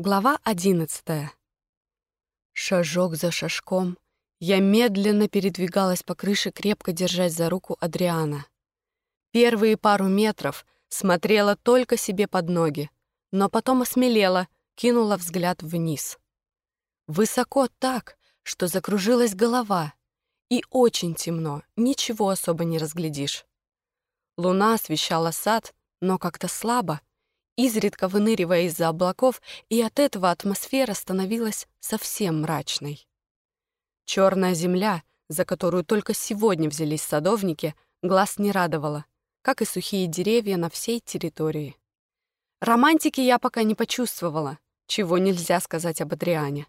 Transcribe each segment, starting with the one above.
Глава одиннадцатая. Шажок за шажком я медленно передвигалась по крыше, крепко держась за руку Адриана. Первые пару метров смотрела только себе под ноги, но потом осмелела, кинула взгляд вниз. Высоко так, что закружилась голова, и очень темно, ничего особо не разглядишь. Луна освещала сад, но как-то слабо, изредка выныривая из-за облаков, и от этого атмосфера становилась совсем мрачной. Черная земля, за которую только сегодня взялись садовники, глаз не радовала, как и сухие деревья на всей территории. Романтики я пока не почувствовала, чего нельзя сказать об Адриане.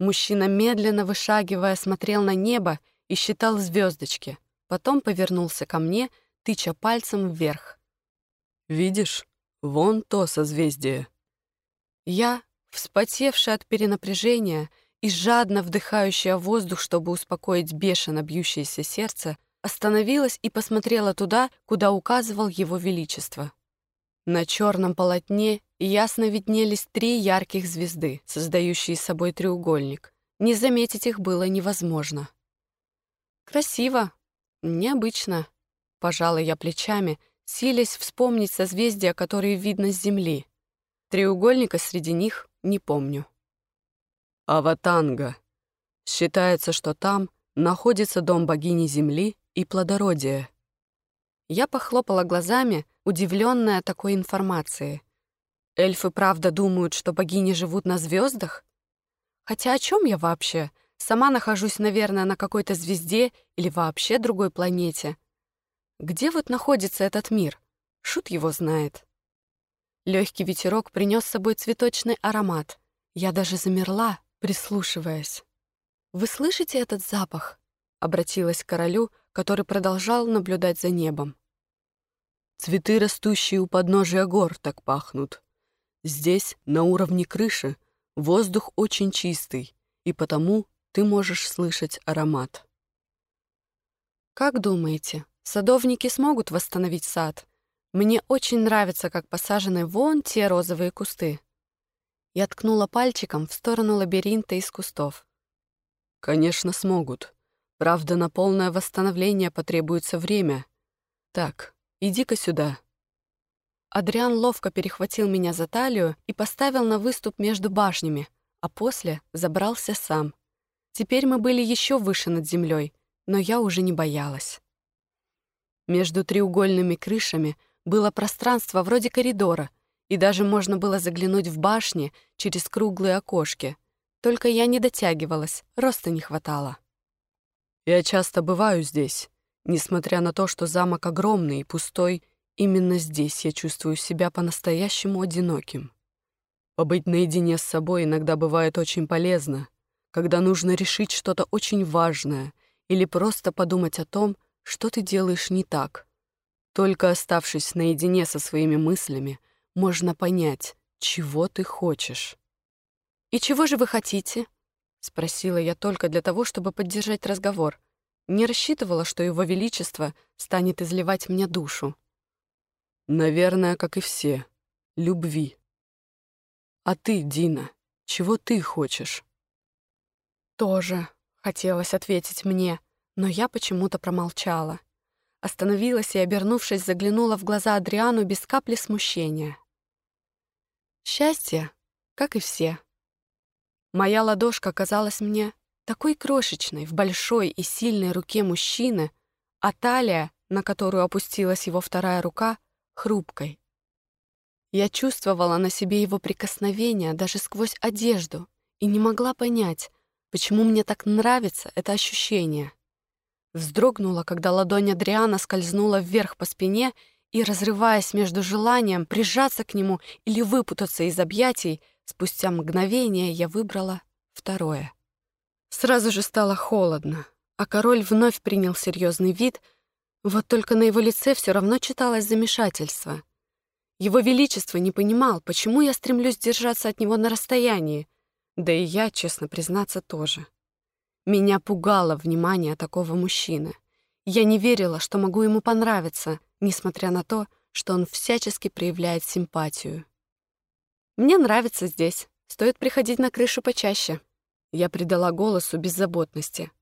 Мужчина, медленно вышагивая, смотрел на небо и считал звездочки, потом повернулся ко мне, тыча пальцем вверх. «Видишь?» Вон то созвездие. Я, вспотевшая от перенапряжения и жадно вдыхающая воздух, чтобы успокоить бешено бьющееся сердце, остановилась и посмотрела туда, куда указывал его величество. На черном полотне ясно виднелись три ярких звезды, создающие собой треугольник. Не заметить их было невозможно. «Красиво, необычно», — пожала я плечами, силясь вспомнить созвездия, которые видно с Земли. Треугольника среди них не помню. Аватанга. Считается, что там находится дом богини Земли и плодородия. Я похлопала глазами, удивленная такой информацией. Эльфы правда думают, что богини живут на звездах? Хотя о чем я вообще? Сама нахожусь, наверное, на какой-то звезде или вообще другой планете — где вот находится этот мир? Шут его знает. Легкий ветерок принес с собой цветочный аромат. Я даже замерла, прислушиваясь. «Вы слышите этот запах?» — обратилась к королю, который продолжал наблюдать за небом. «Цветы, растущие у подножия гор, так пахнут. Здесь, на уровне крыши, воздух очень чистый, и потому ты можешь слышать аромат». «Как думаете, Садовники смогут восстановить сад. Мне очень нравится, как посажены вон те розовые кусты. Я ткнула пальчиком в сторону лабиринта из кустов. Конечно, смогут. Правда, на полное восстановление потребуется время. Так, иди-ка сюда. Адриан ловко перехватил меня за талию и поставил на выступ между башнями, а после забрался сам. Теперь мы были еще выше над землей, но я уже не боялась. Между треугольными крышами было пространство вроде коридора, и даже можно было заглянуть в башни через круглые окошки. Только я не дотягивалась, роста не хватало. Я часто бываю здесь. Несмотря на то, что замок огромный и пустой, именно здесь я чувствую себя по-настоящему одиноким. Побыть наедине с собой иногда бывает очень полезно, когда нужно решить что-то очень важное или просто подумать о том, что ты делаешь не так. Только оставшись наедине со своими мыслями, можно понять, чего ты хочешь. «И чего же вы хотите?» — спросила я только для того, чтобы поддержать разговор. Не рассчитывала, что его величество станет изливать мне душу. «Наверное, как и все. Любви. А ты, Дина, чего ты хочешь?» «Тоже», — хотелось ответить мне, — но я почему-то промолчала. Остановилась и, обернувшись, заглянула в глаза Адриану без капли смущения. Счастье, как и все. Моя ладошка казалась мне такой крошечной в большой и сильной руке мужчины, а талия, на которую опустилась его вторая рука, хрупкой. Я чувствовала на себе его прикосновение даже сквозь одежду и не могла понять, почему мне так нравится это ощущение. Вздрогнула, когда ладонь Адриана скользнула вверх по спине и, разрываясь между желанием прижаться к нему или выпутаться из объятий, спустя мгновение я выбрала второе. Сразу же стало холодно, а король вновь принял серьезный вид, вот только на его лице все равно читалось замешательство. Его Величество не понимал, почему я стремлюсь держаться от него на расстоянии, да и я, честно признаться, тоже. Меня пугало внимание такого мужчины. Я не верила, что могу ему понравиться, несмотря на то, что он всячески проявляет симпатию. «Мне нравится здесь», Стоит приходить на крышу почаще. Я придала голосу беззаботности.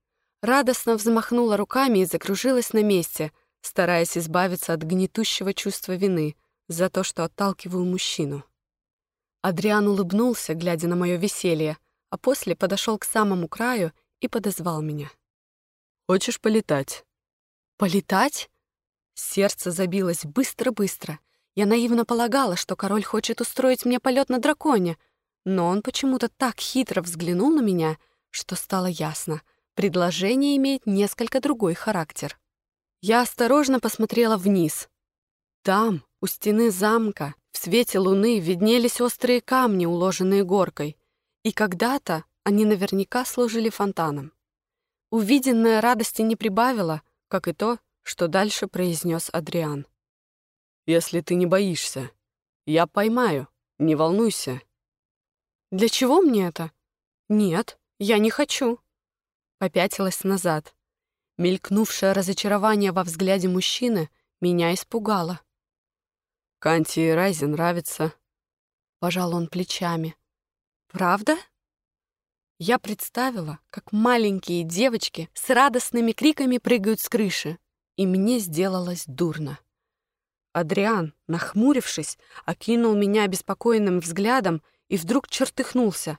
Радостно взмахнула руками и закружилась на месте, стараясь избавиться от гнетущего чувства вины за то, что отталкиваю мужчину. Адриан улыбнулся, глядя на мое веселье, а после подошел к самому краю и подозвал меня. «Хочешь полетать?» «Полетать?» Сердце забилось быстро-быстро. Я наивно полагала, что король хочет устроить мне полет на драконе, но он почему-то так хитро взглянул на меня, что стало ясно. Предложение имеет несколько другой характер. Я осторожно посмотрела вниз. Там, у стены замка, в свете луны виднелись острые камни, уложенные горкой, и когда-то они наверняка служили фонтаном. Увиденное радости не прибавило, как и то, что дальше произнес Адриан. «Если ты не боишься, я поймаю, не волнуйся». «Для чего мне это?» «Нет, я не хочу». Попятилась назад. Мелькнувшее разочарование во взгляде мужчины меня испугало. «Канти и Райзе нравится». Пожал он плечами. «Правда?» Я представила, как маленькие девочки с радостными криками прыгают с крыши, и мне сделалось дурно. Адриан, нахмурившись, окинул меня обеспокоенным взглядом и вдруг чертыхнулся.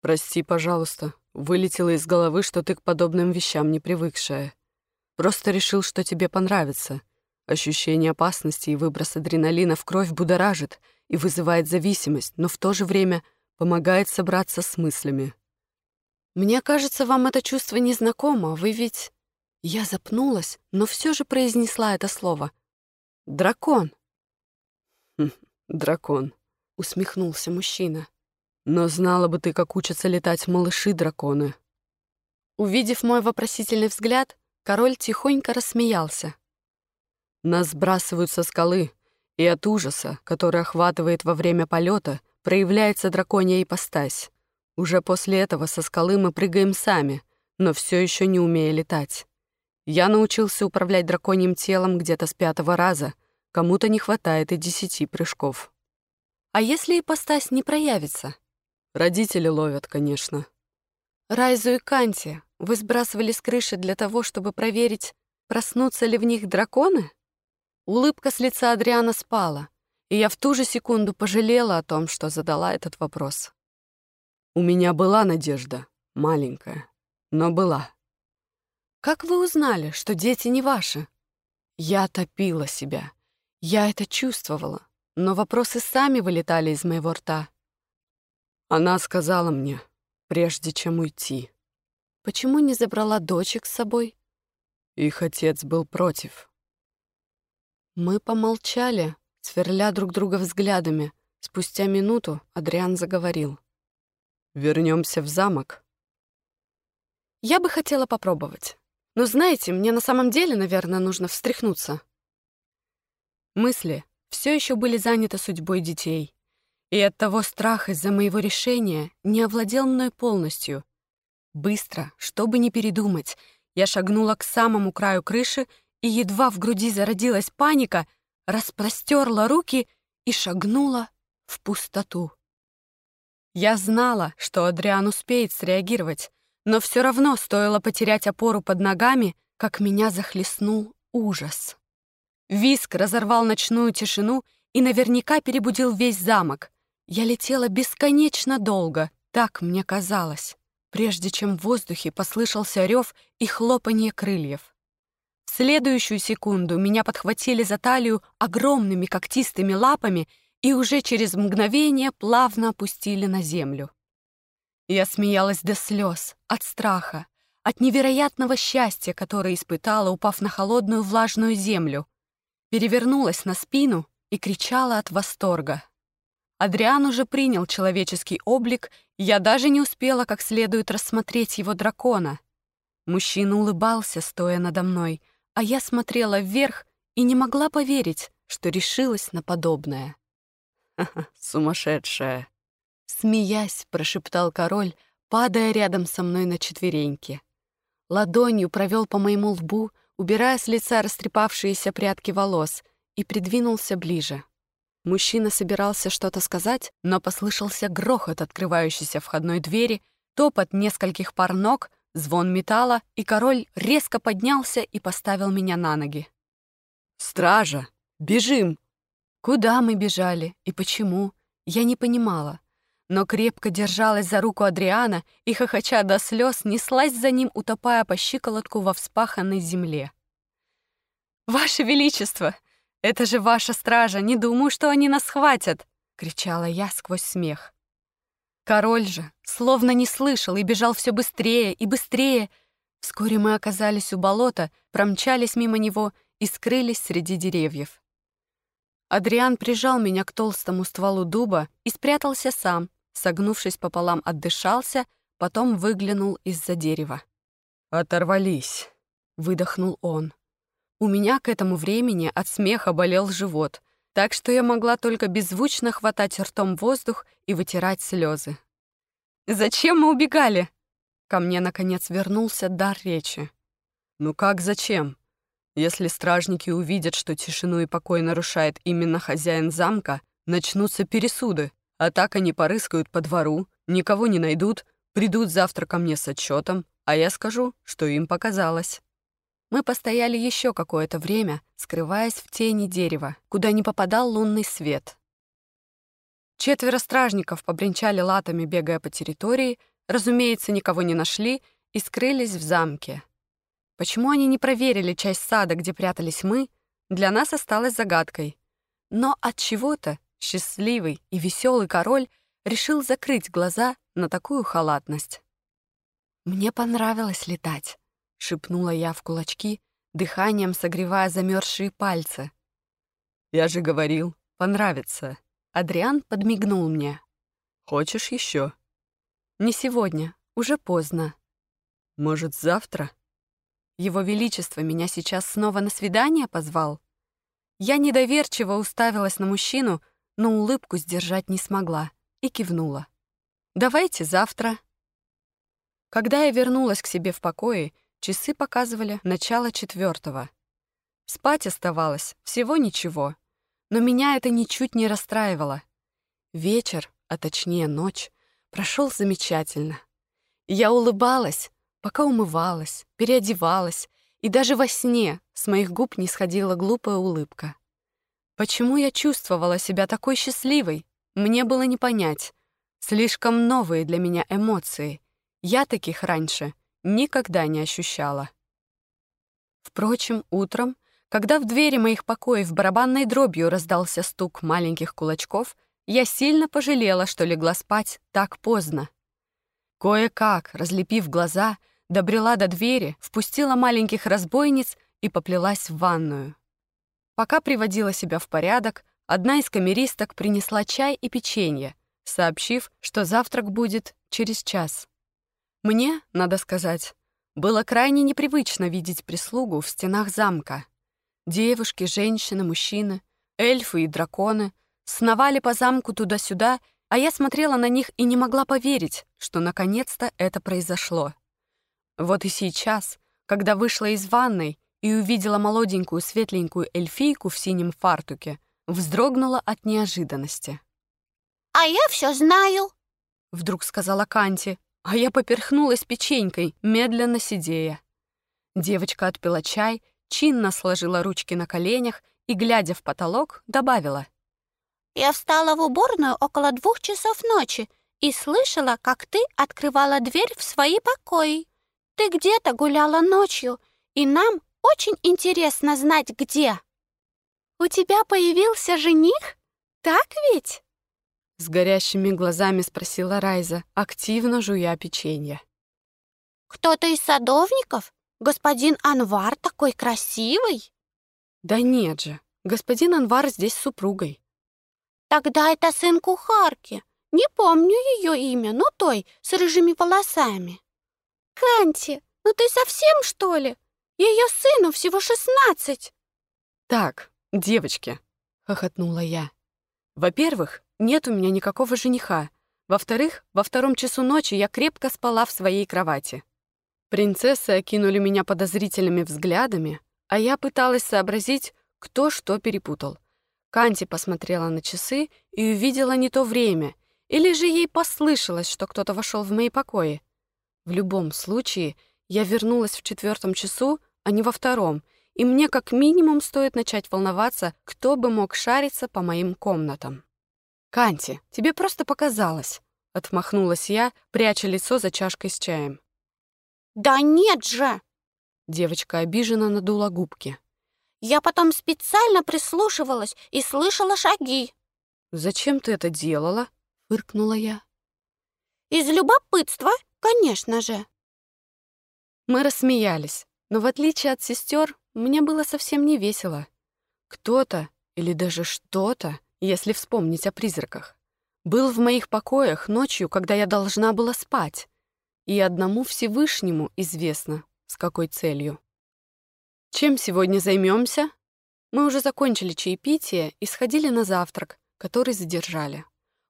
«Прости, пожалуйста, вылетело из головы, что ты к подобным вещам не привыкшая. Просто решил, что тебе понравится. Ощущение опасности и выброс адреналина в кровь будоражит и вызывает зависимость, но в то же время помогает собраться с мыслями. «Мне кажется, вам это чувство незнакомо. Вы ведь...» Я запнулась, но все же произнесла это слово. «Дракон». Хм, «Дракон», — усмехнулся мужчина. «Но знала бы ты, как учатся летать малыши-драконы». Увидев мой вопросительный взгляд, король тихонько рассмеялся. «Нас сбрасывают со скалы, и от ужаса, который охватывает во время полета, проявляется драконья ипостась. Уже после этого со скалы мы прыгаем сами, но все еще не умея летать. Я научился управлять драконьим телом где-то с пятого раза, кому-то не хватает и десяти прыжков. А если ипостась не проявится? Родители ловят, конечно. Райзу и Канти вы сбрасывали с крыши для того, чтобы проверить, проснутся ли в них драконы? Улыбка с лица Адриана спала, и я в ту же секунду пожалела о том, что задала этот вопрос. У меня была надежда, маленькая, но была. Как вы узнали, что дети не ваши? Я топила себя. Я это чувствовала, но вопросы сами вылетали из моего рта. Она сказала мне, прежде чем уйти. Почему не забрала дочек с собой? Их отец был против. Мы помолчали, сверля друг друга взглядами. Спустя минуту Адриан заговорил. Вернемся в замок. Я бы хотела попробовать. Но знаете, мне на самом деле, наверное, нужно встряхнуться. Мысли все еще были заняты судьбой детей. И от того страх из-за моего решения не овладел мной полностью. Быстро, чтобы не передумать, я шагнула к самому краю крыши и едва в груди зародилась паника, распростерла руки и шагнула в пустоту. Я знала, что Адриан успеет среагировать, но все равно стоило потерять опору под ногами, как меня захлестнул ужас. Виск разорвал ночную тишину и наверняка перебудил весь замок. Я летела бесконечно долго, так мне казалось, прежде чем в воздухе послышался рев и хлопанье крыльев. В следующую секунду меня подхватили за талию огромными когтистыми лапами и уже через мгновение плавно опустили на землю. Я смеялась до слез, от страха, от невероятного счастья, которое испытала, упав на холодную влажную землю. Перевернулась на спину и кричала от восторга. Адриан уже принял человеческий облик, я даже не успела как следует рассмотреть его дракона. Мужчина улыбался, стоя надо мной, а я смотрела вверх и не могла поверить, что решилась на подобное. сумасшедшая!» Смеясь, прошептал король, падая рядом со мной на четвереньки. Ладонью провел по моему лбу, убирая с лица растрепавшиеся прядки волос, и придвинулся ближе. Мужчина собирался что-то сказать, но послышался грохот открывающейся входной двери, топот нескольких пар ног, звон металла, и король резко поднялся и поставил меня на ноги. «Стража! Бежим!» Куда мы бежали и почему, я не понимала, но крепко держалась за руку Адриана и, хохоча до слез, неслась за ним, утопая по щиколотку во вспаханной земле. «Ваше Величество! Это же ваша стража! Не думаю, что они нас схватят!» — кричала я сквозь смех. Король же словно не слышал и бежал все быстрее и быстрее. Вскоре мы оказались у болота, промчались мимо него и скрылись среди деревьев. Адриан прижал меня к толстому стволу дуба и спрятался сам, согнувшись пополам, отдышался, потом выглянул из-за дерева. «Оторвались», — выдохнул он. У меня к этому времени от смеха болел живот, так что я могла только беззвучно хватать ртом воздух и вытирать слезы. «Зачем мы убегали?» Ко мне, наконец, вернулся дар речи. «Ну как зачем? Если стражники увидят, что тишину и покой нарушает именно хозяин замка, начнутся пересуды, а так они порыскают по двору, никого не найдут, придут завтра ко мне с отчетом, а я скажу, что им показалось». Мы постояли еще какое-то время, скрываясь в тени дерева, куда не попадал лунный свет. Четверо стражников побренчали латами, бегая по территории, разумеется, никого не нашли и скрылись в замке. Почему они не проверили часть сада, где прятались мы, для нас осталось загадкой. Но от чего-то счастливый и веселый король решил закрыть глаза на такую халатность. Мне понравилось летать шепнула я в кулачки, дыханием согревая замерзшие пальцы. «Я же говорил, понравится». Адриан подмигнул мне. «Хочешь еще? «Не сегодня, уже поздно». «Может, завтра?» «Его Величество меня сейчас снова на свидание позвал?» Я недоверчиво уставилась на мужчину, но улыбку сдержать не смогла и кивнула. «Давайте завтра». Когда я вернулась к себе в покое, Часы показывали начало четвертого. Спать оставалось всего ничего, но меня это ничуть не расстраивало. Вечер, а точнее ночь, прошел замечательно. Я улыбалась, пока умывалась, переодевалась, и даже во сне с моих губ не сходила глупая улыбка. Почему я чувствовала себя такой счастливой, мне было не понять. Слишком новые для меня эмоции. Я таких раньше никогда не ощущала. Впрочем, утром, когда в двери моих покоев барабанной дробью раздался стук маленьких кулачков, я сильно пожалела, что легла спать так поздно. Кое-как, разлепив глаза, добрела до двери, впустила маленьких разбойниц и поплелась в ванную. Пока приводила себя в порядок, одна из камеристок принесла чай и печенье, сообщив, что завтрак будет через час. Мне, надо сказать, было крайне непривычно видеть прислугу в стенах замка. Девушки, женщины, мужчины, эльфы и драконы сновали по замку туда-сюда, а я смотрела на них и не могла поверить, что наконец-то это произошло. Вот и сейчас, когда вышла из ванной и увидела молоденькую светленькую эльфийку в синем фартуке, вздрогнула от неожиданности. «А я все знаю», — вдруг сказала Канти, а я поперхнулась печенькой, медленно сидея. Девочка отпила чай, чинно сложила ручки на коленях и, глядя в потолок, добавила. «Я встала в уборную около двух часов ночи и слышала, как ты открывала дверь в свои покои. Ты где-то гуляла ночью, и нам очень интересно знать, где». «У тебя появился жених? Так ведь?» С горящими глазами спросила Райза, активно жуя печенье. «Кто-то из садовников? Господин Анвар такой красивый?» «Да нет же, господин Анвар здесь с супругой». «Тогда это сын кухарки. Не помню ее имя, но той, с рыжими волосами». «Канти, ну ты совсем, что ли? Ее сыну всего шестнадцать». «Так, девочки», — хохотнула я. «Во-первых, нет у меня никакого жениха. Во-вторых, во втором часу ночи я крепко спала в своей кровати. Принцессы окинули меня подозрительными взглядами, а я пыталась сообразить, кто что перепутал. Канти посмотрела на часы и увидела не то время, или же ей послышалось, что кто-то вошел в мои покои. В любом случае, я вернулась в четвертом часу, а не во втором, и мне как минимум стоит начать волноваться, кто бы мог шариться по моим комнатам. «Канти, тебе просто показалось», — отмахнулась я, пряча лицо за чашкой с чаем. «Да нет же!» Девочка обиженно надула губки. «Я потом специально прислушивалась и слышала шаги». «Зачем ты это делала?» — фыркнула я. «Из любопытства, конечно же». Мы рассмеялись, но в отличие от сестер, мне было совсем не весело. Кто-то или даже что-то, если вспомнить о призраках, был в моих покоях ночью, когда я должна была спать, и одному Всевышнему известно, с какой целью. Чем сегодня займемся? Мы уже закончили чаепитие и сходили на завтрак, который задержали.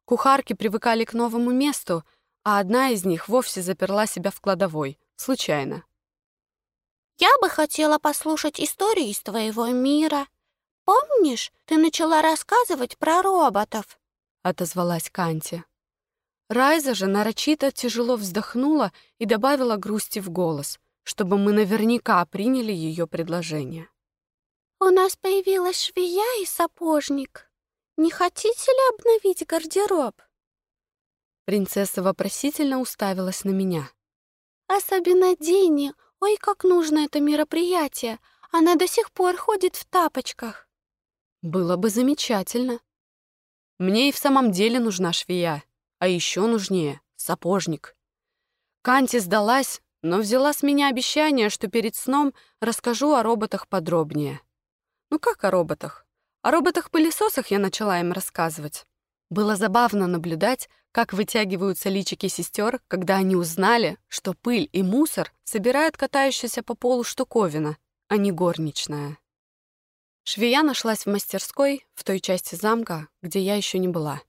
Кухарки привыкали к новому месту, а одна из них вовсе заперла себя в кладовой, случайно. Я бы хотела послушать историю из твоего мира. Помнишь, ты начала рассказывать про роботов?» — отозвалась Канти. Райза же нарочито тяжело вздохнула и добавила грусти в голос, чтобы мы наверняка приняли ее предложение. «У нас появилась швея и сапожник. Не хотите ли обновить гардероб?» Принцесса вопросительно уставилась на меня. «Особенно Дини, Ой, как нужно это мероприятие! Она до сих пор ходит в тапочках. Было бы замечательно. Мне и в самом деле нужна швея, а еще нужнее — сапожник. Канти сдалась, но взяла с меня обещание, что перед сном расскажу о роботах подробнее. Ну как о роботах? О роботах-пылесосах я начала им рассказывать. Было забавно наблюдать, как вытягиваются личики сестер, когда они узнали, что пыль и мусор собирают катающаяся по полу штуковина, а не горничная. Швея нашлась в мастерской в той части замка, где я еще не была.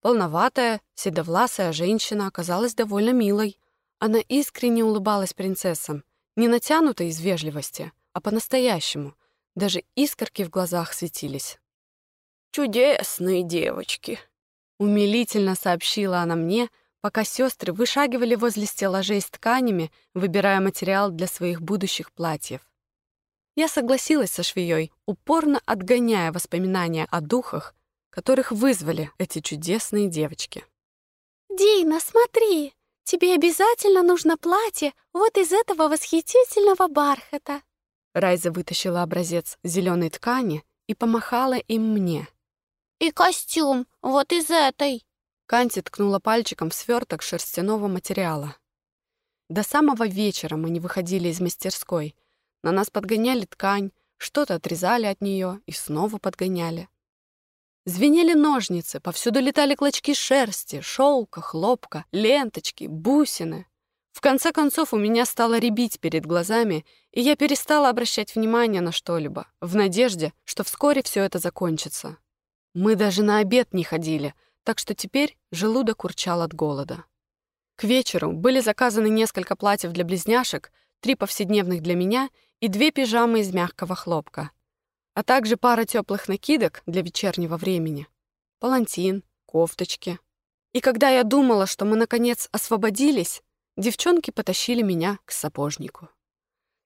Полноватая, седовласая женщина оказалась довольно милой. Она искренне улыбалась принцессам, не натянуто из вежливости, а по-настоящему. Даже искорки в глазах светились. «Чудесные девочки!» Умилительно сообщила она мне, пока сестры вышагивали возле стеллажей с тканями, выбирая материал для своих будущих платьев. Я согласилась со швеей, упорно отгоняя воспоминания о духах, которых вызвали эти чудесные девочки. «Дина, смотри! Тебе обязательно нужно платье вот из этого восхитительного бархата!» Райза вытащила образец зеленой ткани и помахала им мне. «И костюм, вот из этой!» Канти ткнула пальчиком в сверток шерстяного материала. До самого вечера мы не выходили из мастерской. На нас подгоняли ткань, что-то отрезали от нее и снова подгоняли. Звенели ножницы, повсюду летали клочки шерсти, шелка, хлопка, ленточки, бусины. В конце концов, у меня стало рябить перед глазами, и я перестала обращать внимание на что-либо, в надежде, что вскоре все это закончится. Мы даже на обед не ходили, так что теперь желудок урчал от голода. К вечеру были заказаны несколько платьев для близняшек, три повседневных для меня и две пижамы из мягкого хлопка, а также пара теплых накидок для вечернего времени, палантин, кофточки. И когда я думала, что мы, наконец, освободились, девчонки потащили меня к сапожнику.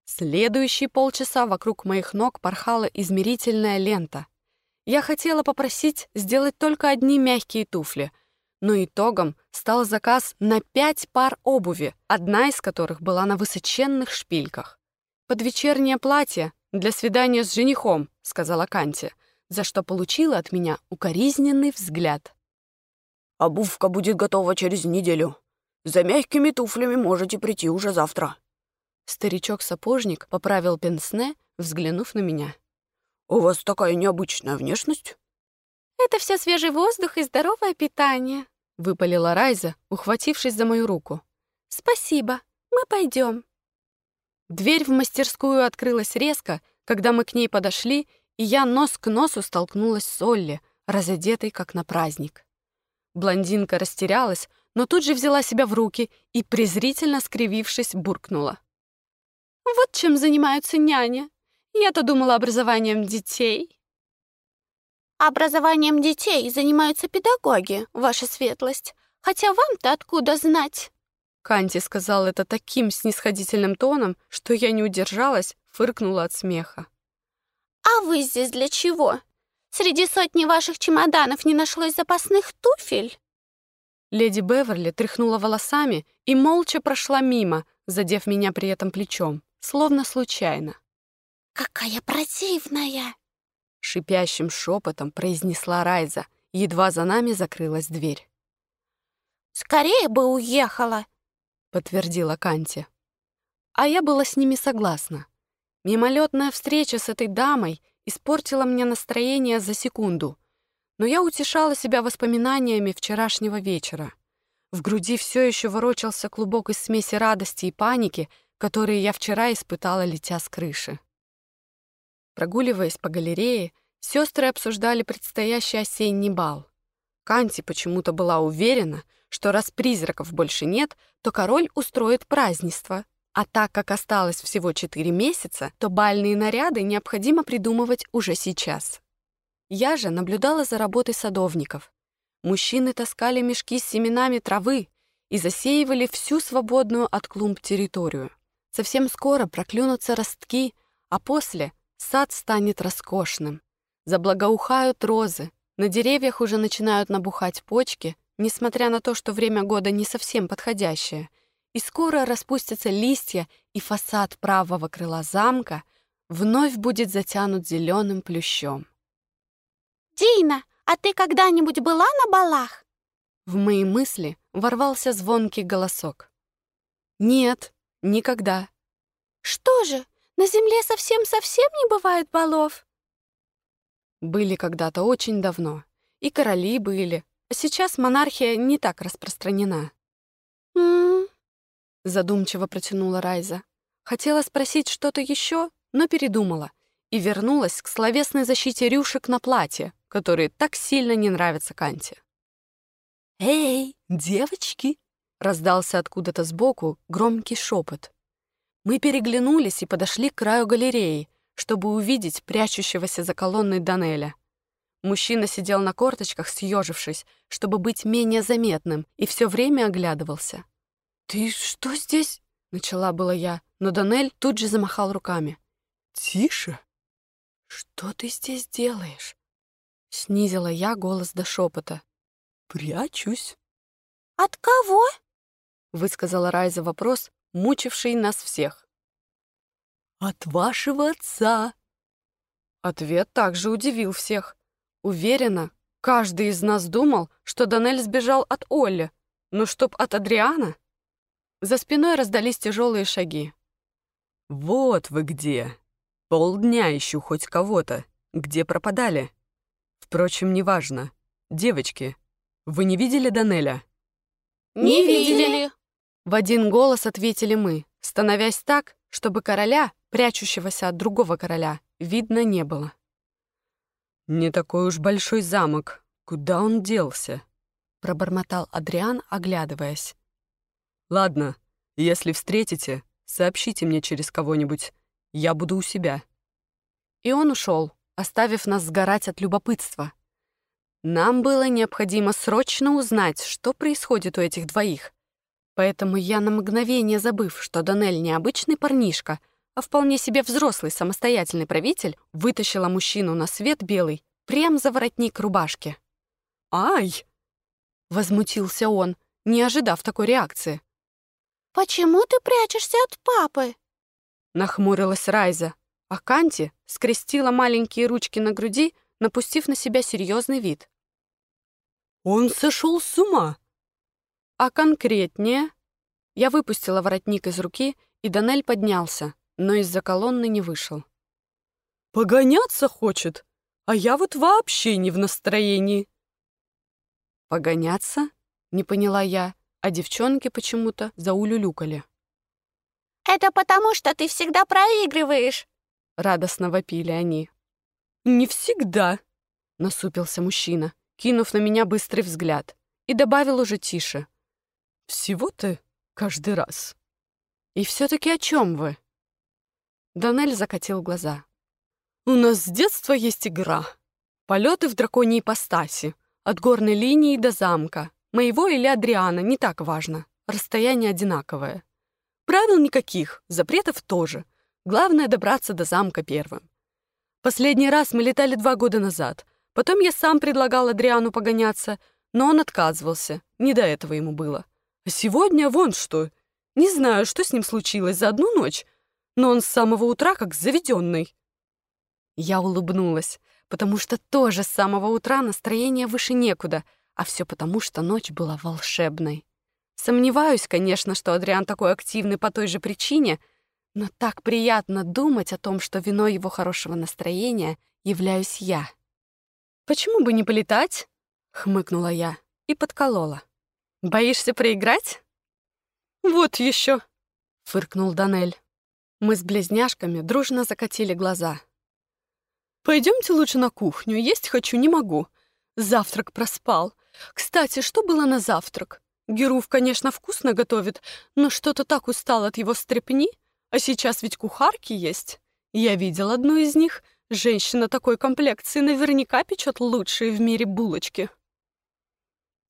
Следующие полчаса вокруг моих ног порхала измерительная лента, я хотела попросить сделать только одни мягкие туфли, но итогом стал заказ на пять пар обуви, одна из которых была на высоченных шпильках. «Под вечернее платье для свидания с женихом», — сказала Канти, за что получила от меня укоризненный взгляд. «Обувка будет готова через неделю. За мягкими туфлями можете прийти уже завтра». Старичок-сапожник поправил пенсне, взглянув на меня. «У вас такая необычная внешность». «Это все свежий воздух и здоровое питание», — выпалила Райза, ухватившись за мою руку. «Спасибо, мы пойдем». Дверь в мастерскую открылась резко, когда мы к ней подошли, и я нос к носу столкнулась с Олли, разодетой как на праздник. Блондинка растерялась, но тут же взяла себя в руки и, презрительно скривившись, буркнула. «Вот чем занимаются няни. Я-то думала образованием детей. Образованием детей занимаются педагоги, ваша светлость. Хотя вам-то откуда знать?» Канти сказал это таким снисходительным тоном, что я не удержалась, фыркнула от смеха. «А вы здесь для чего? Среди сотни ваших чемоданов не нашлось запасных туфель?» Леди Беверли тряхнула волосами и молча прошла мимо, задев меня при этом плечом, словно случайно. «Какая противная!» Шипящим шепотом произнесла Райза, едва за нами закрылась дверь. «Скорее бы уехала!» Подтвердила Канти. А я была с ними согласна. Мимолетная встреча с этой дамой испортила мне настроение за секунду, но я утешала себя воспоминаниями вчерашнего вечера. В груди все еще ворочался клубок из смеси радости и паники, которые я вчера испытала, летя с крыши. Прогуливаясь по галерее, сестры обсуждали предстоящий осенний бал. Канти почему-то была уверена, что раз призраков больше нет, то король устроит празднество. А так как осталось всего четыре месяца, то бальные наряды необходимо придумывать уже сейчас. Я же наблюдала за работой садовников. Мужчины таскали мешки с семенами травы и засеивали всю свободную от клумб территорию. Совсем скоро проклюнутся ростки, а после сад станет роскошным. Заблагоухают розы, на деревьях уже начинают набухать почки, несмотря на то, что время года не совсем подходящее, и скоро распустятся листья, и фасад правого крыла замка вновь будет затянут зеленым плющом. «Дина, а ты когда-нибудь была на балах?» В мои мысли ворвался звонкий голосок. «Нет, никогда». «Что же, на земле совсем-совсем не бывает балов?» Были когда-то очень давно. И короли были. А сейчас монархия не так распространена. «М-м-м», задумчиво протянула Райза. Хотела спросить что-то еще, но передумала и вернулась к словесной защите рюшек на платье, которые так сильно не нравятся Канте. «Эй, девочки!» — раздался откуда-то сбоку громкий шепот. Мы переглянулись и подошли к краю галереи, чтобы увидеть прячущегося за колонной Данеля. Мужчина сидел на корточках, съежившись, чтобы быть менее заметным, и все время оглядывался. «Ты что здесь?» — начала была я, но Данель тут же замахал руками. «Тише!» «Что ты здесь делаешь?» — снизила я голос до шепота. «Прячусь». «От кого?» — высказала Райза вопрос, мучивший нас всех. «От вашего отца». Ответ также удивил всех. Уверена, каждый из нас думал, что Данель сбежал от Олли, но чтоб от Адриана? За спиной раздались тяжелые шаги. «Вот вы где! Полдня ищу хоть кого-то. Где пропадали? Впрочем, неважно. Девочки, вы не видели Данеля?» «Не видели!» В один голос ответили мы, становясь так, чтобы короля, прячущегося от другого короля, видно не было. «Не такой уж большой замок. Куда он делся?» — пробормотал Адриан, оглядываясь. «Ладно, если встретите, сообщите мне через кого-нибудь. Я буду у себя». И он ушел, оставив нас сгорать от любопытства. Нам было необходимо срочно узнать, что происходит у этих двоих, Поэтому я на мгновение забыв, что Данель не обычный парнишка, а вполне себе взрослый самостоятельный правитель, вытащила мужчину на свет белый, прям за воротник рубашки. «Ай!» — возмутился он, не ожидав такой реакции. «Почему ты прячешься от папы?» — нахмурилась Райза, а Канти скрестила маленькие ручки на груди, напустив на себя серьезный вид. «Он сошел с ума!» А конкретнее? Я выпустила воротник из руки, и Данель поднялся, но из-за колонны не вышел. «Погоняться хочет, а я вот вообще не в настроении». «Погоняться?» — не поняла я, а девчонки почему-то заулюлюкали. «Это потому, что ты всегда проигрываешь!» — радостно вопили они. «Не всегда!» — насупился мужчина, кинув на меня быстрый взгляд, и добавил уже тише. Всего-то каждый раз. И все-таки о чем вы? Данель закатил глаза. У нас с детства есть игра. Полеты в драконьей ипостаси. От горной линии до замка. Моего или Адриана, не так важно. Расстояние одинаковое. Правил никаких, запретов тоже. Главное — добраться до замка первым. Последний раз мы летали два года назад. Потом я сам предлагал Адриану погоняться, но он отказывался. Не до этого ему было. А сегодня вон что. Не знаю, что с ним случилось за одну ночь, но он с самого утра как заведенный. Я улыбнулась, потому что тоже с самого утра настроение выше некуда, а все потому, что ночь была волшебной. Сомневаюсь, конечно, что Адриан такой активный по той же причине — но так приятно думать о том, что виной его хорошего настроения являюсь я. «Почему бы не полетать?» — хмыкнула я и подколола. «Боишься проиграть?» «Вот еще!» — фыркнул Данель. Мы с близняшками дружно закатили глаза. Пойдемте лучше на кухню, есть хочу, не могу. Завтрак проспал. Кстати, что было на завтрак? Герув, конечно, вкусно готовит, но что-то так устал от его стрепни, а сейчас ведь кухарки есть. Я видел одну из них. Женщина такой комплекции наверняка печет лучшие в мире булочки.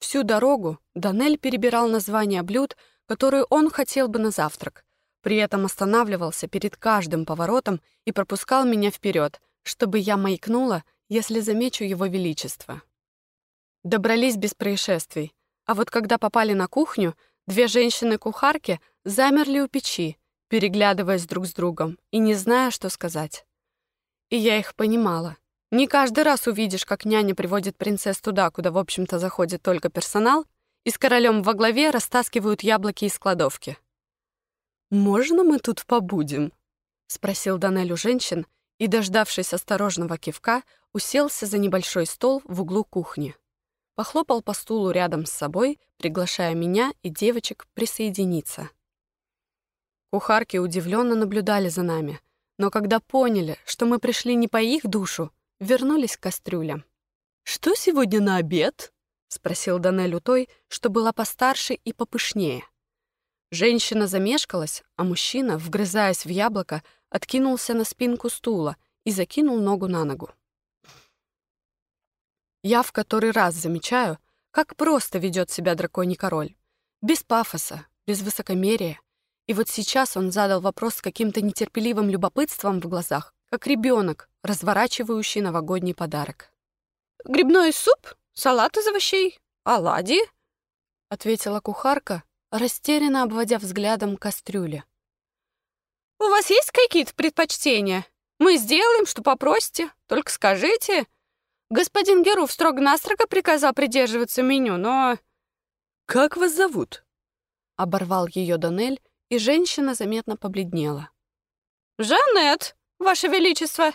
Всю дорогу Данель перебирал названия блюд, которые он хотел бы на завтрак. При этом останавливался перед каждым поворотом и пропускал меня вперед, чтобы я маякнула, если замечу его величество. Добрались без происшествий. А вот когда попали на кухню, две женщины-кухарки замерли у печи, переглядываясь друг с другом и не зная, что сказать. И я их понимала. Не каждый раз увидишь, как няня приводит принцесс туда, куда, в общем-то, заходит только персонал, и с королем во главе растаскивают яблоки из кладовки. «Можно мы тут побудем?» — спросил Данель у женщин, и, дождавшись осторожного кивка, уселся за небольшой стол в углу кухни. Похлопал по стулу рядом с собой, приглашая меня и девочек присоединиться. Кухарки удивленно наблюдали за нами, но когда поняли, что мы пришли не по их душу, вернулись к кастрюлям. «Что сегодня на обед?» — спросил Данель у той, что была постарше и попышнее. Женщина замешкалась, а мужчина, вгрызаясь в яблоко, откинулся на спинку стула и закинул ногу на ногу. Я в который раз замечаю, как просто ведет себя драконий король. Без пафоса, без высокомерия — и вот сейчас он задал вопрос с каким-то нетерпеливым любопытством в глазах, как ребенок, разворачивающий новогодний подарок. «Грибной суп? Салат из овощей? Оладьи?» — ответила кухарка, растерянно обводя взглядом кастрюли. «У вас есть какие-то предпочтения? Мы сделаем, что попросите, только скажите. Господин Геруф строго-настрого приказал придерживаться меню, но...» «Как вас зовут?» — оборвал ее Донель, и женщина заметно побледнела. «Жанет, Ваше Величество!»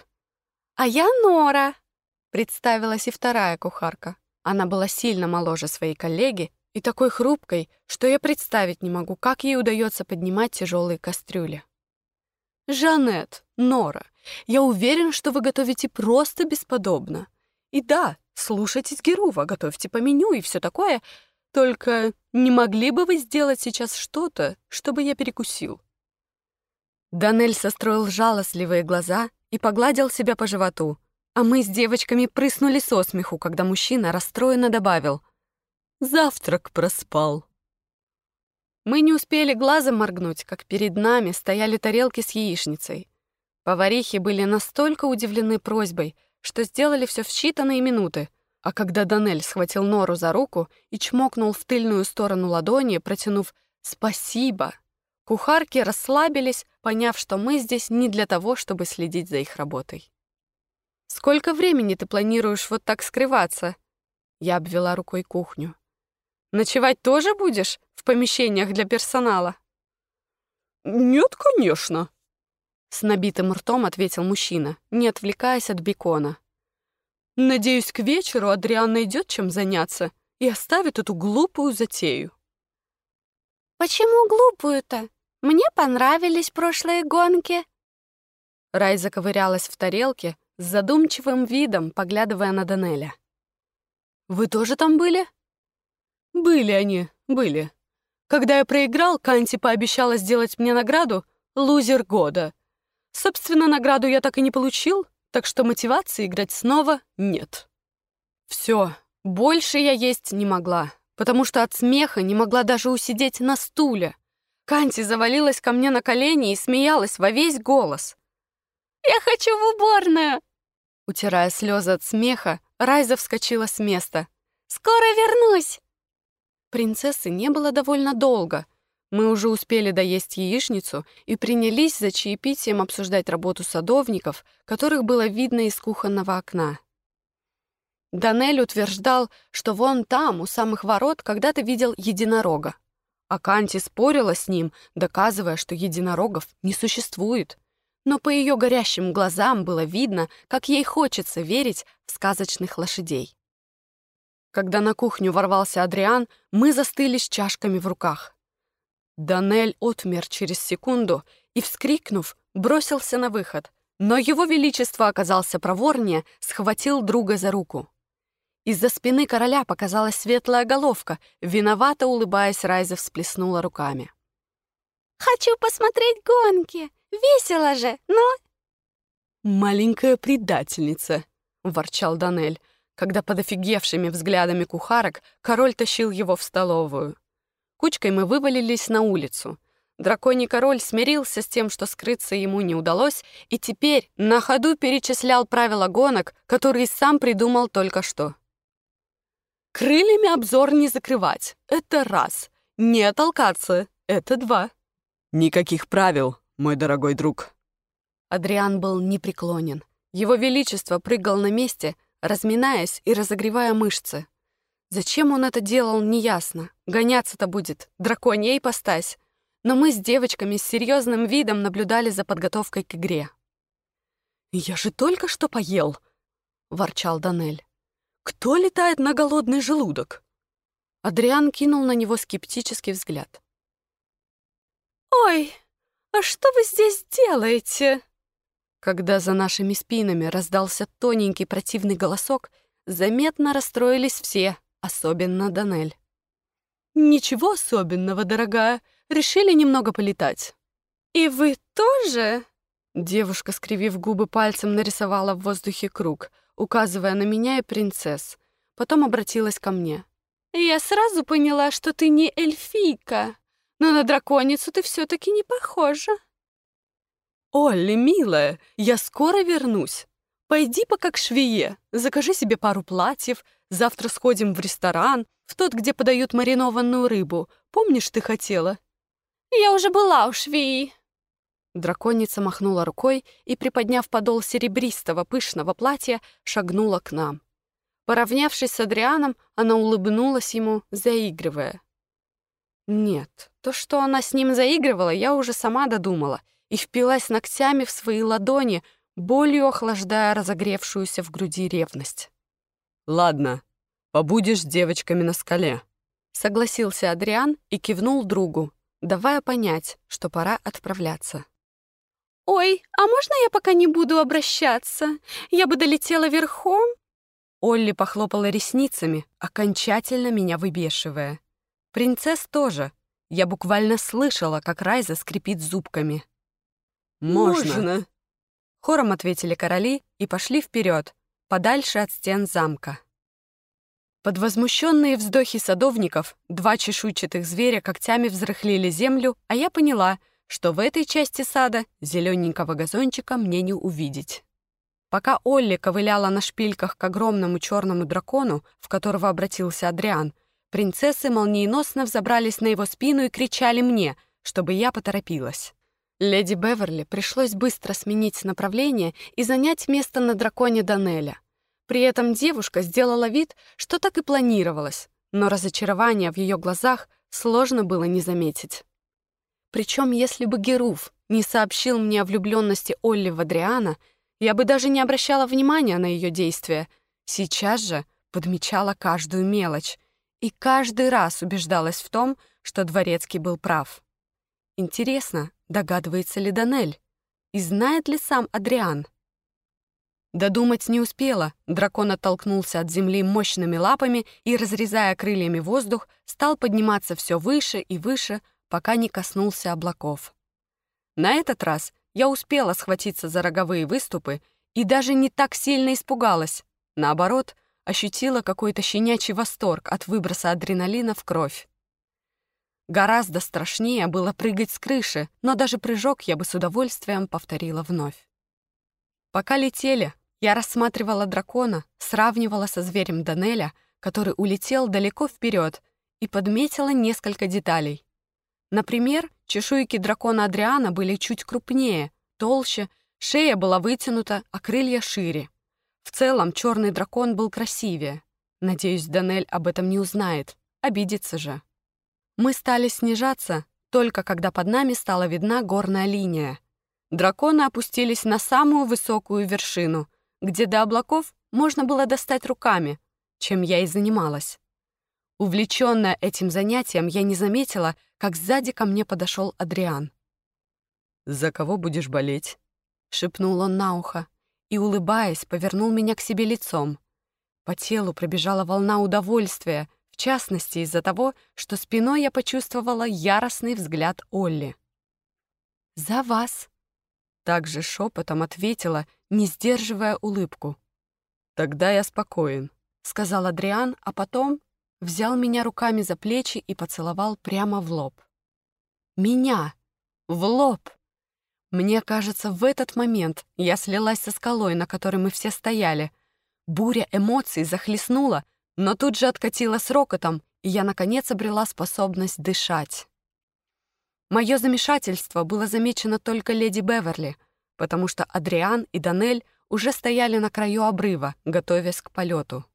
«А я Нора!» — представилась и вторая кухарка. Она была сильно моложе своей коллеги и такой хрупкой, что я представить не могу, как ей удается поднимать тяжелые кастрюли. «Жанет, Нора, я уверен, что вы готовите просто бесподобно. И да, слушайтесь Герува, готовьте по меню и все такое, только не могли бы вы сделать сейчас что-то, чтобы я перекусил?» Данель состроил жалостливые глаза и погладил себя по животу, а мы с девочками прыснули со смеху, когда мужчина расстроенно добавил «Завтрак проспал». Мы не успели глазом моргнуть, как перед нами стояли тарелки с яичницей. Поварихи были настолько удивлены просьбой, что сделали все в считанные минуты — а когда Данель схватил Нору за руку и чмокнул в тыльную сторону ладони, протянув «Спасибо!», кухарки расслабились, поняв, что мы здесь не для того, чтобы следить за их работой. «Сколько времени ты планируешь вот так скрываться?» Я обвела рукой кухню. «Ночевать тоже будешь в помещениях для персонала?» «Нет, конечно», — с набитым ртом ответил мужчина, не отвлекаясь от бекона. Надеюсь, к вечеру Адриан найдет чем заняться и оставит эту глупую затею. «Почему глупую-то? Мне понравились прошлые гонки». Рай заковырялась в тарелке с задумчивым видом, поглядывая на Данеля. «Вы тоже там были?» «Были они, были. Когда я проиграл, Канти пообещала сделать мне награду «Лузер года». Собственно, награду я так и не получил, так что мотивации играть снова нет. Все, больше я есть не могла, потому что от смеха не могла даже усидеть на стуле. Канти завалилась ко мне на колени и смеялась во весь голос. «Я хочу в уборную!» Утирая слезы от смеха, Райза вскочила с места. «Скоро вернусь!» Принцессы не было довольно долго. Мы уже успели доесть яичницу и принялись за чаепитием обсуждать работу садовников, которых было видно из кухонного окна. Данель утверждал, что вон там, у самых ворот, когда-то видел единорога. А Канти спорила с ним, доказывая, что единорогов не существует но по ее горящим глазам было видно, как ей хочется верить в сказочных лошадей. Когда на кухню ворвался Адриан, мы застыли с чашками в руках. Данель отмер через секунду и, вскрикнув, бросился на выход, но его величество оказался проворнее, схватил друга за руку. Из-за спины короля показалась светлая головка, виновато улыбаясь, Райза всплеснула руками. «Хочу посмотреть гонки!» Весело же, но...» «Маленькая предательница», — ворчал Данель, когда под офигевшими взглядами кухарок король тащил его в столовую. Кучкой мы вывалились на улицу. Драконий король смирился с тем, что скрыться ему не удалось, и теперь на ходу перечислял правила гонок, которые сам придумал только что. Крыльями обзор не закрывать — это раз. Не толкаться — это два. Никаких правил, мой дорогой друг». Адриан был непреклонен. Его Величество прыгал на месте, разминаясь и разогревая мышцы. Зачем он это делал, неясно. Гоняться-то будет, драконья ипостась. Но мы с девочками с серьезным видом наблюдали за подготовкой к игре. «Я же только что поел!» — ворчал Данель. «Кто летает на голодный желудок?» Адриан кинул на него скептический взгляд. «Ой, «А что вы здесь делаете?» Когда за нашими спинами раздался тоненький противный голосок, заметно расстроились все, особенно Данель. «Ничего особенного, дорогая. Решили немного полетать». «И вы тоже?» Девушка, скривив губы пальцем, нарисовала в воздухе круг, указывая на меня и принцесс. Потом обратилась ко мне. «Я сразу поняла, что ты не эльфийка но на драконицу ты все-таки не похожа». «Олли, милая, я скоро вернусь. Пойди пока к швее, закажи себе пару платьев, завтра сходим в ресторан, в тот, где подают маринованную рыбу. Помнишь, ты хотела?» «Я уже была у швеи». Драконица махнула рукой и, приподняв подол серебристого пышного платья, шагнула к нам. Поравнявшись с Адрианом, она улыбнулась ему, заигрывая. Нет, то, что она с ним заигрывала, я уже сама додумала и впилась ногтями в свои ладони, болью охлаждая разогревшуюся в груди ревность. «Ладно, побудешь с девочками на скале», — согласился Адриан и кивнул другу, давая понять, что пора отправляться. «Ой, а можно я пока не буду обращаться? Я бы долетела верхом?» Олли похлопала ресницами, окончательно меня выбешивая. Принцесс тоже. Я буквально слышала, как Райза скрипит зубками. «Можно!», Можно. Хором ответили короли и пошли вперед, подальше от стен замка. Под возмущенные вздохи садовников два чешуйчатых зверя когтями взрыхлили землю, а я поняла, что в этой части сада зелененького газончика мне не увидеть. Пока Олли ковыляла на шпильках к огромному черному дракону, в которого обратился Адриан, Принцессы молниеносно взобрались на его спину и кричали мне, чтобы я поторопилась. Леди Беверли пришлось быстро сменить направление и занять место на драконе Данеля. При этом девушка сделала вид, что так и планировалось, но разочарование в ее глазах сложно было не заметить. Причем, если бы Геруф не сообщил мне о влюбленности Олли в Адриана, я бы даже не обращала внимания на ее действия. Сейчас же подмечала каждую мелочь и каждый раз убеждалась в том, что Дворецкий был прав. Интересно, догадывается ли Данель? И знает ли сам Адриан? Додумать не успела. Дракон оттолкнулся от земли мощными лапами и, разрезая крыльями воздух, стал подниматься все выше и выше, пока не коснулся облаков. На этот раз я успела схватиться за роговые выступы и даже не так сильно испугалась. Наоборот, ощутила какой-то щенячий восторг от выброса адреналина в кровь. Гораздо страшнее было прыгать с крыши, но даже прыжок я бы с удовольствием повторила вновь. Пока летели, я рассматривала дракона, сравнивала со зверем Данеля, который улетел далеко вперед, и подметила несколько деталей. Например, чешуйки дракона Адриана были чуть крупнее, толще, шея была вытянута, а крылья шире. В целом, черный дракон был красивее. Надеюсь, Данель об этом не узнает. Обидится же. Мы стали снижаться, только когда под нами стала видна горная линия. Драконы опустились на самую высокую вершину, где до облаков можно было достать руками, чем я и занималась. Увлеченная этим занятием, я не заметила, как сзади ко мне подошел Адриан. «За кого будешь болеть?» — шепнул он на ухо и, улыбаясь, повернул меня к себе лицом. По телу пробежала волна удовольствия, в частности из-за того, что спиной я почувствовала яростный взгляд Олли. «За вас!» Также шепотом ответила, не сдерживая улыбку. «Тогда я спокоен», — сказал Адриан, а потом взял меня руками за плечи и поцеловал прямо в лоб. Меня! В лоб! Мне кажется, в этот момент я слилась со скалой, на которой мы все стояли. Буря эмоций захлестнула, но тут же откатила с рокотом, и я, наконец, обрела способность дышать. Мое замешательство было замечено только леди Беверли, потому что Адриан и Данель уже стояли на краю обрыва, готовясь к полету.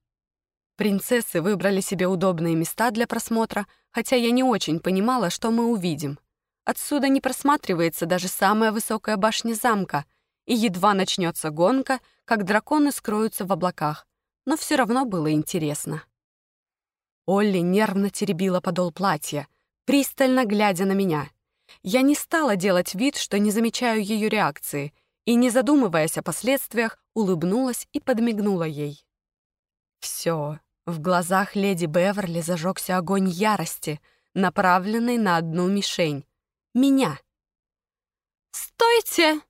Принцессы выбрали себе удобные места для просмотра, хотя я не очень понимала, что мы увидим. Отсюда не просматривается даже самая высокая башня замка, и едва начнется гонка, как драконы скроются в облаках, но все равно было интересно. Олли нервно теребила подол платья, пристально глядя на меня. Я не стала делать вид, что не замечаю ее реакции, и, не задумываясь о последствиях, улыбнулась и подмигнула ей. Все, в глазах леди Беверли зажегся огонь ярости, направленный на одну мишень — меня. «Стойте!»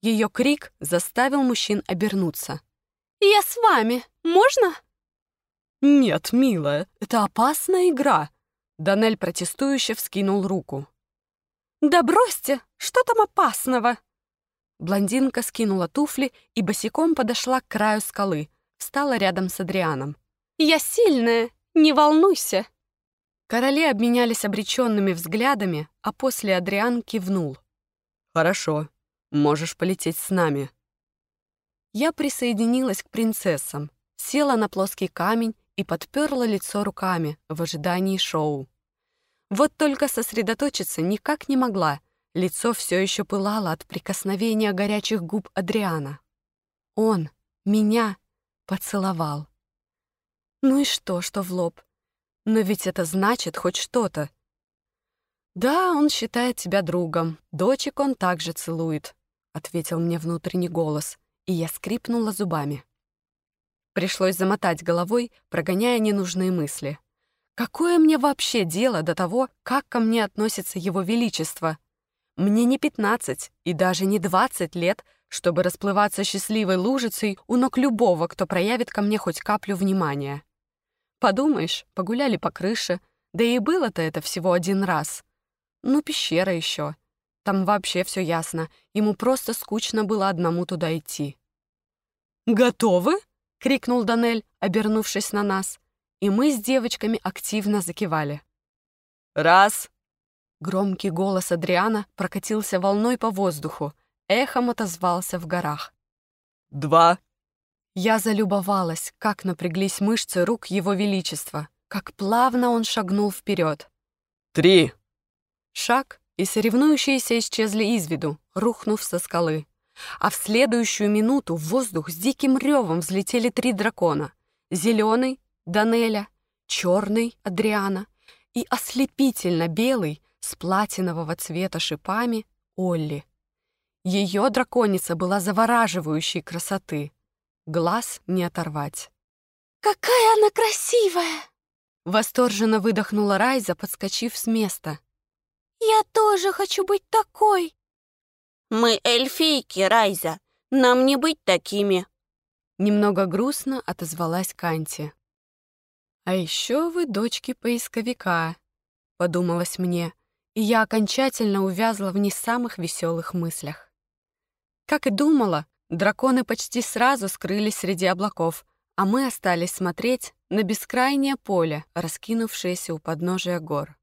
Ее крик заставил мужчин обернуться. «Я с вами. Можно?» «Нет, милая, это опасная игра!» Данель протестующе вскинул руку. «Да бросьте! Что там опасного?» Блондинка скинула туфли и босиком подошла к краю скалы, встала рядом с Адрианом. Я сильная, не волнуйся!» Короли обменялись обреченными взглядами, а после Адриан кивнул. «Хорошо, можешь полететь с нами». Я присоединилась к принцессам, села на плоский камень и подперла лицо руками в ожидании шоу. Вот только сосредоточиться никак не могла, лицо все еще пылало от прикосновения горячих губ Адриана. Он меня поцеловал. Ну и что, что в лоб? Но ведь это значит хоть что-то. Да, он считает тебя другом. Дочек он также целует, ответил мне внутренний голос, и я скрипнула зубами. Пришлось замотать головой, прогоняя ненужные мысли. Какое мне вообще дело до того, как ко мне относится его величество? Мне не пятнадцать и даже не двадцать лет, чтобы расплываться счастливой лужицей у ног любого, кто проявит ко мне хоть каплю внимания. Подумаешь, погуляли по крыше, да и было-то это всего один раз. Ну, пещера еще. Там вообще все ясно. Ему просто скучно было одному туда идти. «Готовы?» — крикнул Данель, обернувшись на нас. И мы с девочками активно закивали. «Раз!» Громкий голос Адриана прокатился волной по воздуху, эхом отозвался в горах. «Два!» Я залюбовалась, как напряглись мышцы рук Его Величества, как плавно он шагнул вперед. «Три!» Шаг, и соревнующиеся исчезли из виду, рухнув со скалы. А в следующую минуту в воздух с диким ревом взлетели три дракона. Зеленый — Данеля, черный — Адриана и ослепительно белый с платинового цвета шипами — Олли. Ее драконица была завораживающей красоты — Глаз не оторвать. «Какая она красивая!» Восторженно выдохнула Райза, подскочив с места. «Я тоже хочу быть такой!» «Мы эльфийки, Райза. Нам не быть такими!» Немного грустно отозвалась Канти. «А еще вы дочки поисковика», — подумалось мне, и я окончательно увязла в не самых веселых мыслях. Как и думала, драконы почти сразу скрылись среди облаков, а мы остались смотреть на бескрайнее поле, раскинувшееся у подножия гор.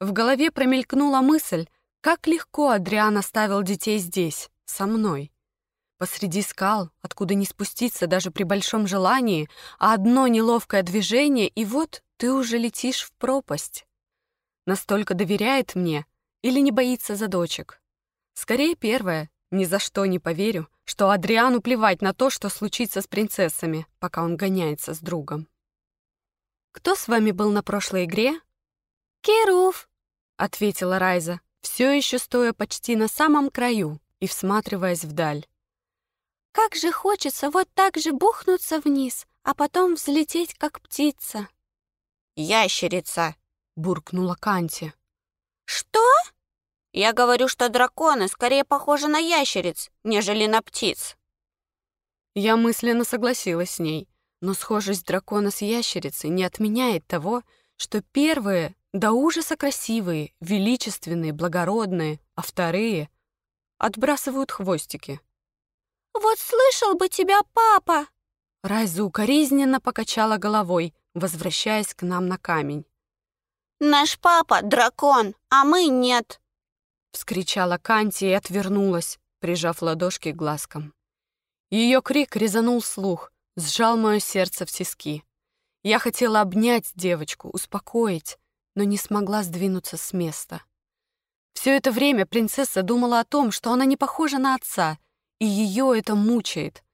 В голове промелькнула мысль, как легко Адриан оставил детей здесь, со мной. Посреди скал, откуда не спуститься даже при большом желании, а одно неловкое движение, и вот ты уже летишь в пропасть. Настолько доверяет мне или не боится за дочек? Скорее первое. Ни за что не поверю, что Адриану плевать на то, что случится с принцессами, пока он гоняется с другом. «Кто с вами был на прошлой игре?» «Кируф», — ответила Райза, все еще стоя почти на самом краю и всматриваясь вдаль. Как же хочется вот так же бухнуться вниз, а потом взлететь, как птица. «Ящерица!» — буркнула Канти. «Что?» «Я говорю, что драконы скорее похожи на ящериц, нежели на птиц». Я мысленно согласилась с ней, но схожесть дракона с ящерицей не отменяет того, что первые до ужаса красивые, величественные, благородные, а вторые отбрасывают хвостики. «Вот слышал бы тебя папа!» Райза укоризненно покачала головой, возвращаясь к нам на камень. «Наш папа — дракон, а мы нет!» Вскричала Канти и отвернулась, прижав ладошки к глазкам. Ее крик резанул слух, сжал мое сердце в тиски. Я хотела обнять девочку, успокоить, но не смогла сдвинуться с места. Все это время принцесса думала о том, что она не похожа на отца — и ее это мучает.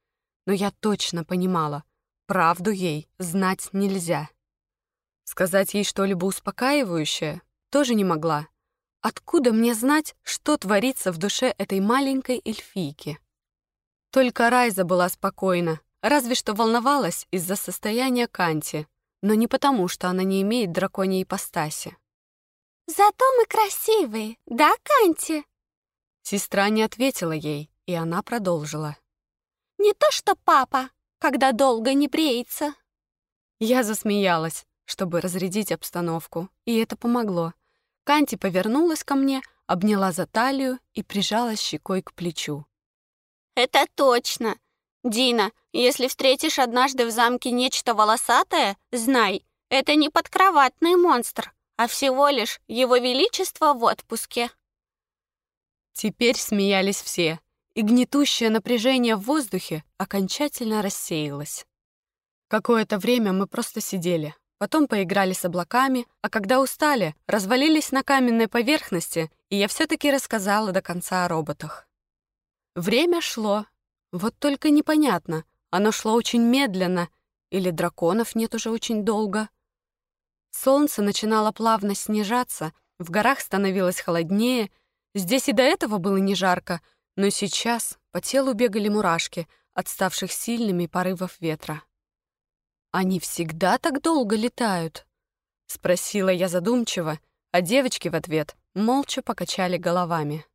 Но я точно понимала, правду ей знать нельзя. Сказать ей что-либо успокаивающее тоже не могла. Откуда мне знать, что творится в душе этой маленькой эльфийки? Только Райза была спокойна, разве что волновалась из-за состояния Канти, но не потому, что она не имеет драконьей ипостаси. «Зато мы красивые, да, Канти?» Сестра не ответила ей, и она продолжила. «Не то что папа, когда долго не бреется». Я засмеялась, чтобы разрядить обстановку, и это помогло. Канти повернулась ко мне, обняла за талию и прижалась щекой к плечу. «Это точно! Дина, если встретишь однажды в замке нечто волосатое, знай, это не подкроватный монстр, а всего лишь его величество в отпуске». Теперь смеялись все, и гнетущее напряжение в воздухе окончательно рассеялось. Какое-то время мы просто сидели, потом поиграли с облаками, а когда устали, развалились на каменной поверхности, и я все-таки рассказала до конца о роботах. Время шло, вот только непонятно, оно шло очень медленно, или драконов нет уже очень долго. Солнце начинало плавно снижаться, в горах становилось холоднее, здесь и до этого было не жарко — но сейчас по телу бегали мурашки от ставших сильными порывов ветра. «Они всегда так долго летают?» — спросила я задумчиво, а девочки в ответ молча покачали головами.